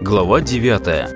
Глава 9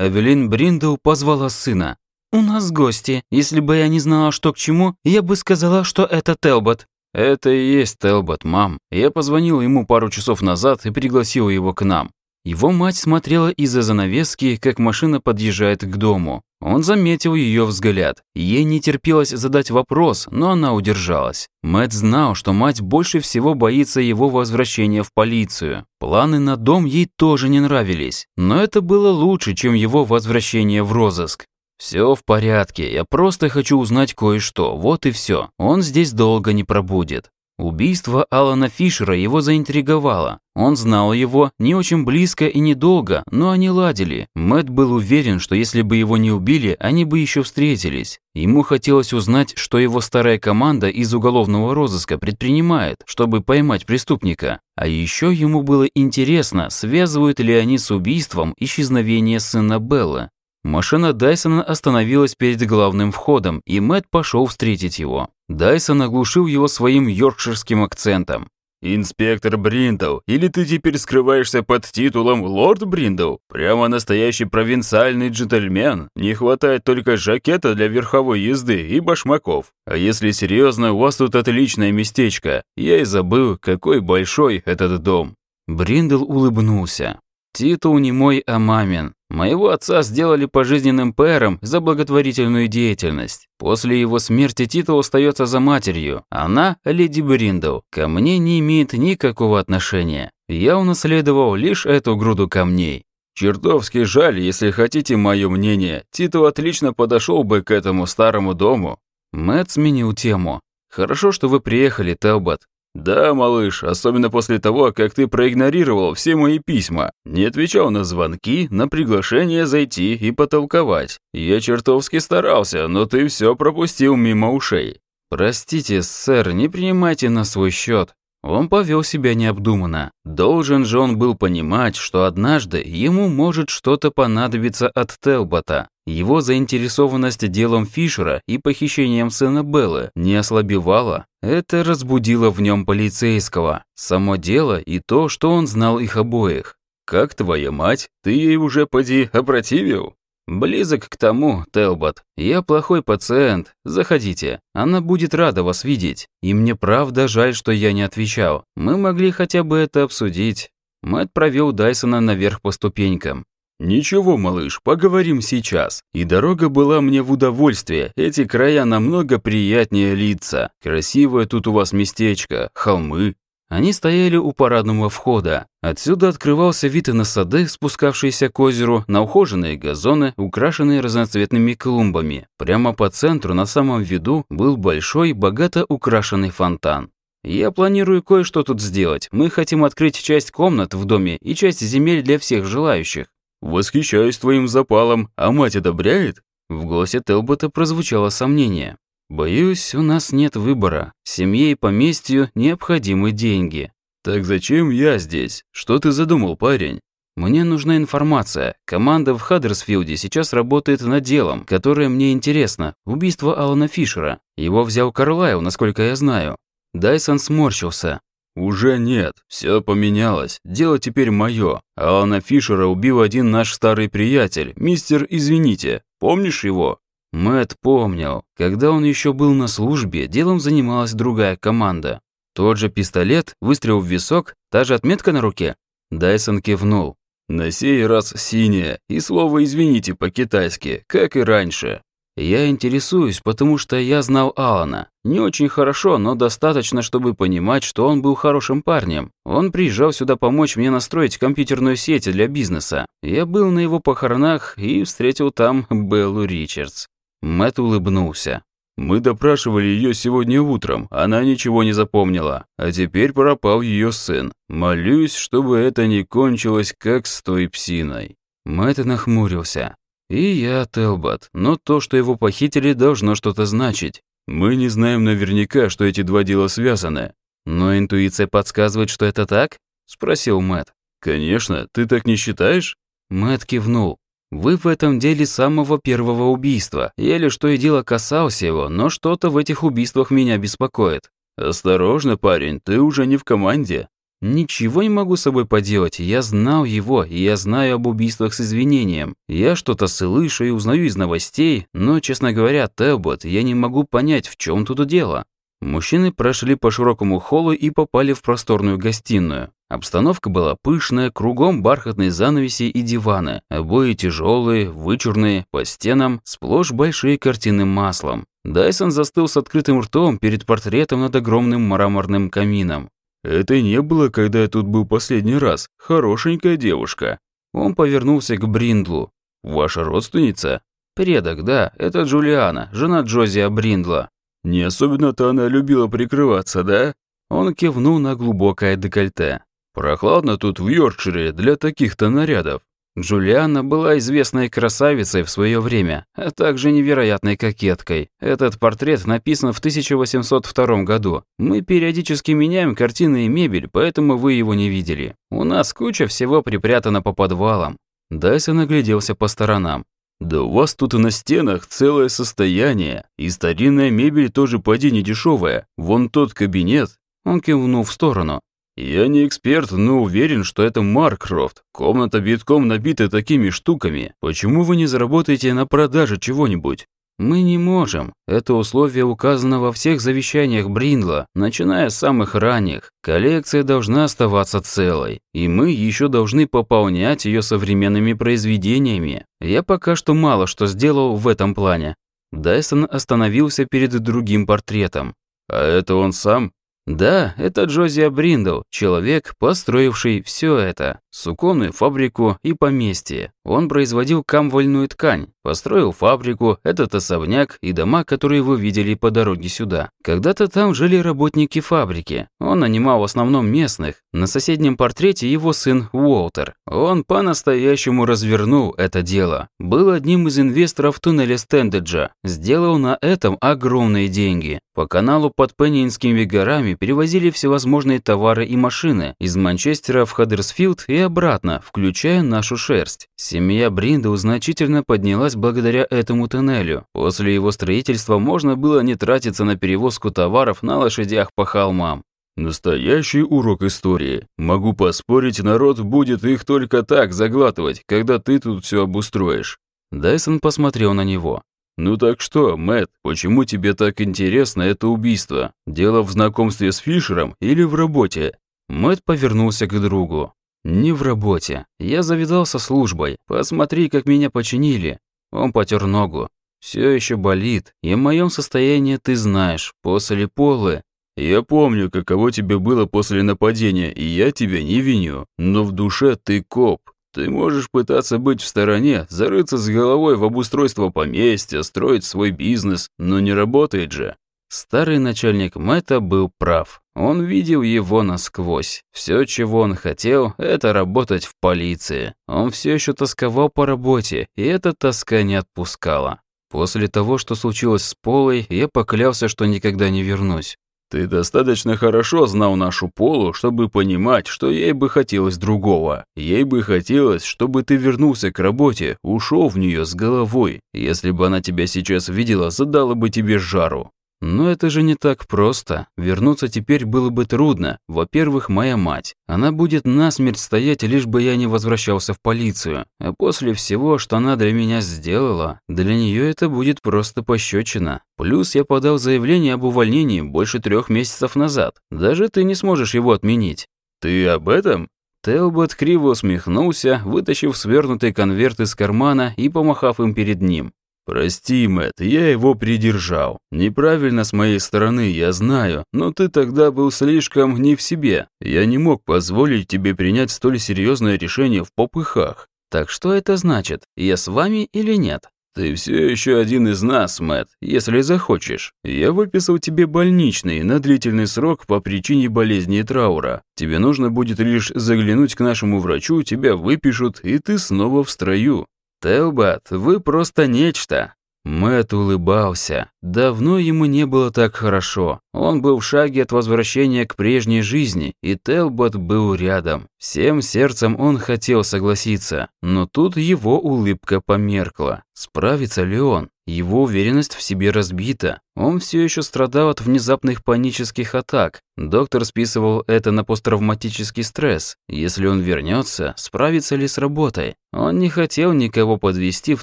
Эвелин Бриндл позвала сына. «У нас гости. Если бы я не знала, что к чему, я бы сказала, что это Телбот». «Это и есть Телбот, мам. Я позвонил ему пару часов назад и пригласил его к нам. Его мать смотрела из-за занавески, как машина подъезжает к дому. Он заметил ее взгляд. Ей не терпелось задать вопрос, но она удержалась. Мэтт знал, что мать больше всего боится его возвращения в полицию. Планы на дом ей тоже не нравились, но это было лучше, чем его возвращение в розыск. «Все в порядке, я просто хочу узнать кое-что, вот и все. Он здесь долго не пробудет». Убийство Алана Фишера его заинтриговало. Он знал его не очень близко и недолго, но они ладили. Мэт был уверен, что если бы его не убили, они бы еще встретились. Ему хотелось узнать, что его старая команда из уголовного розыска предпринимает, чтобы поймать преступника. А еще ему было интересно, связывают ли они с убийством исчезновение сына Белла. Машина Дайсона остановилась перед главным входом, и Мэт пошел встретить его. Дайсон оглушил его своим йоркширским акцентом. «Инспектор Бриндл, или ты теперь скрываешься под титулом Лорд Бриндл? Прямо настоящий провинциальный джентльмен. Не хватает только жакета для верховой езды и башмаков. А если серьезно, у вас тут отличное местечко. Я и забыл, какой большой этот дом». Бриндл улыбнулся. Титул не мой, а мамин. Моего отца сделали пожизненным пэром за благотворительную деятельность. После его смерти титул остается за матерью. Она, леди Бриндл, ко мне не имеет никакого отношения. Я унаследовал лишь эту груду камней. Чертовски жаль, если хотите мое мнение. Титул отлично подошел бы к этому старому дому. Мэтт сменил тему. «Хорошо, что вы приехали, Телбот. «Да, малыш, особенно после того, как ты проигнорировал все мои письма, не отвечал на звонки, на приглашение зайти и потолковать. Я чертовски старался, но ты все пропустил мимо ушей». «Простите, сэр, не принимайте на свой счет. Он повел себя необдуманно. Должен же он был понимать, что однажды ему может что-то понадобиться от Телбота. Его заинтересованность делом Фишера и похищением сына Беллы не ослабевала. Это разбудило в нем полицейского. Само дело и то, что он знал их обоих. «Как твоя мать? Ты ей уже поди опротивил?» «Близок к тому, Телбот. Я плохой пациент. Заходите. Она будет рада вас видеть. И мне правда жаль, что я не отвечал. Мы могли хотя бы это обсудить». Мэтт провел Дайсона наверх по ступенькам. «Ничего, малыш, поговорим сейчас. И дорога была мне в удовольствие. Эти края намного приятнее лица. Красивое тут у вас местечко, холмы, они стояли у парадного входа. Отсюда открывался вид на сады, спускавшиеся к озеру, на ухоженные газоны, украшенные разноцветными клумбами. Прямо по центру, на самом виду, был большой, богато украшенный фонтан. «Я планирую кое-что тут сделать. Мы хотим открыть часть комнат в доме и часть земель для всех желающих». «Восхищаюсь твоим запалом. А мать одобряет?» В голосе Телбота прозвучало сомнение. Боюсь, у нас нет выбора. Семье и поместью необходимы деньги. Так зачем я здесь? Что ты задумал, парень? Мне нужна информация. Команда в Хаддерсфилде сейчас работает над делом, которое мне интересно. Убийство Алана Фишера. Его взял Карлайл, насколько я знаю. Дайсон сморщился. «Уже нет. Все поменялось. Дело теперь мое. Алана Фишера убил один наш старый приятель, мистер Извините. Помнишь его?» Мэт помнил, когда он еще был на службе, делом занималась другая команда. Тот же пистолет, выстрел в висок, та же отметка на руке. Дайсон кивнул. На сей раз синяя, и слово «извините» по-китайски, как и раньше. Я интересуюсь, потому что я знал Алана. Не очень хорошо, но достаточно, чтобы понимать, что он был хорошим парнем. Он приезжал сюда помочь мне настроить компьютерную сеть для бизнеса. Я был на его похоронах и встретил там Беллу Ричардс. Мэт улыбнулся. «Мы допрашивали ее сегодня утром, она ничего не запомнила, а теперь пропал ее сын. Молюсь, чтобы это не кончилось, как с той псиной». Мэтт нахмурился. «И я, Телбот, но то, что его похитили, должно что-то значить. Мы не знаем наверняка, что эти два дела связаны». «Но интуиция подсказывает, что это так?» – спросил Мэтт. «Конечно, ты так не считаешь?» Мэтт кивнул. Вы в этом деле самого первого убийства. Еле что и дело касался его, но что-то в этих убийствах меня беспокоит. Осторожно, парень, ты уже не в команде. Ничего не могу с собой поделать. Я знал его, и я знаю об убийствах с извинением. Я что-то слышу и узнаю из новостей, но, честно говоря, Телбот, я не могу понять, в чем тут дело. Мужчины прошли по широкому холлу и попали в просторную гостиную. Обстановка была пышная, кругом бархатные занавеси и диваны, обои тяжелые, вычурные, по стенам сплошь большие картины маслом. Дайсон застыл с открытым ртом перед портретом над огромным мраморным камином. «Это не было, когда я тут был последний раз. Хорошенькая девушка». Он повернулся к Бриндлу. «Ваша родственница?» «Предок, да. Это Джулиана, жена Джозия Бриндла». «Не особенно-то она любила прикрываться, да?» Он кивнул на глубокое декольте. «Прохладно тут в Йоркшире для таких-то нарядов». Джулиана была известной красавицей в свое время, а также невероятной кокеткой. Этот портрет написан в 1802 году. Мы периодически меняем картины и мебель, поэтому вы его не видели. У нас куча всего припрятана по подвалам. Дайсон огляделся по сторонам. «Да у вас тут и на стенах целое состояние, и старинная мебель тоже поди не дешевая. Вон тот кабинет». Он кивнул в сторону. «Я не эксперт, но уверен, что это Маркрофт. Комната битком набита такими штуками. Почему вы не заработаете на продаже чего-нибудь?» «Мы не можем. Это условие указано во всех завещаниях Бриндла, начиная с самых ранних. Коллекция должна оставаться целой, и мы еще должны пополнять ее современными произведениями. Я пока что мало что сделал в этом плане». Дайсон остановился перед другим портретом. «А это он сам?» Да, это Джозия Бриндл, человек, построивший все это. Суконную фабрику и поместье. Он производил камвольную ткань, построил фабрику, этот особняк и дома, которые вы видели по дороге сюда. Когда-то там жили работники фабрики. Он нанимал в основном местных. На соседнем портрете его сын Уолтер. Он по-настоящему развернул это дело. Был одним из инвесторов туннеля Стендеджа. Сделал на этом огромные деньги. По каналу под Пеннинскими горами перевозили всевозможные товары и машины из Манчестера в Хаддерсфилд и обратно, включая нашу шерсть. Семья Бриндл значительно поднялась благодаря этому туннелю. После его строительства можно было не тратиться на перевозку товаров на лошадях по холмам. Настоящий урок истории. Могу поспорить, народ будет их только так заглатывать, когда ты тут все обустроишь. Дайсон посмотрел на него. «Ну так что, Мэтт, почему тебе так интересно это убийство? Дело в знакомстве с Фишером или в работе?» Мэтт повернулся к другу. «Не в работе. Я завидался службой. Посмотри, как меня починили». Он потер ногу. Все еще болит, и в моем состоянии ты знаешь, после полы. Я помню, каково тебе было после нападения, и я тебя не виню. Но в душе ты коп, ты можешь пытаться быть в стороне, зарыться с головой в обустройство поместья, строить свой бизнес, но не работает же. Старый начальник Мэтта был прав. Он видел его насквозь. Все, чего он хотел, это работать в полиции. Он все еще тосковал по работе, и эта тоска не отпускала. После того, что случилось с Полой, я поклялся, что никогда не вернусь. Ты достаточно хорошо знал нашу Полу, чтобы понимать, что ей бы хотелось другого. Ей бы хотелось, чтобы ты вернулся к работе, ушел в нее с головой. Если бы она тебя сейчас видела, задала бы тебе жару. Но это же не так просто. Вернуться теперь было бы трудно. Во-первых, моя мать. Она будет насмерть стоять, лишь бы я не возвращался в полицию. А после всего, что она для меня сделала, для нее это будет просто пощечина. Плюс я подал заявление об увольнении больше трех месяцев назад. Даже ты не сможешь его отменить. Ты об этом? Телбот криво усмехнулся, вытащив свернутый конверт из кармана и помахав им перед ним. «Прости, Мэтт, я его придержал. Неправильно с моей стороны, я знаю, но ты тогда был слишком не в себе. Я не мог позволить тебе принять столь серьезное решение в попыхах». «Так что это значит? Я с вами или нет?» «Ты все еще один из нас, Мэтт, если захочешь. Я выписал тебе больничный на длительный срок по причине болезни и траура. Тебе нужно будет лишь заглянуть к нашему врачу, тебя выпишут, и ты снова в строю. «Телбат, вы просто нечто!» Мэт улыбался. Давно ему не было так хорошо. Он был в шаге от возвращения к прежней жизни, и Телбот был рядом. Всем сердцем он хотел согласиться, но тут его улыбка померкла. Справится ли он? Его уверенность в себе разбита. Он все еще страдал от внезапных панических атак. Доктор списывал это на посттравматический стресс. Если он вернется, справится ли с работой? Он не хотел никого подвести в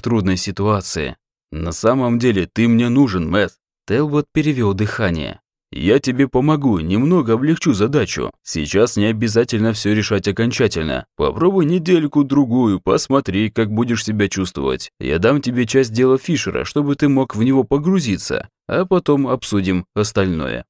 трудной ситуации. «На самом деле ты мне нужен, Мэтт». Телбот перевел дыхание. «Я тебе помогу, немного облегчу задачу. Сейчас не обязательно все решать окончательно. Попробуй недельку-другую, посмотри, как будешь себя чувствовать. Я дам тебе часть дела Фишера, чтобы ты мог в него погрузиться, а потом обсудим остальное».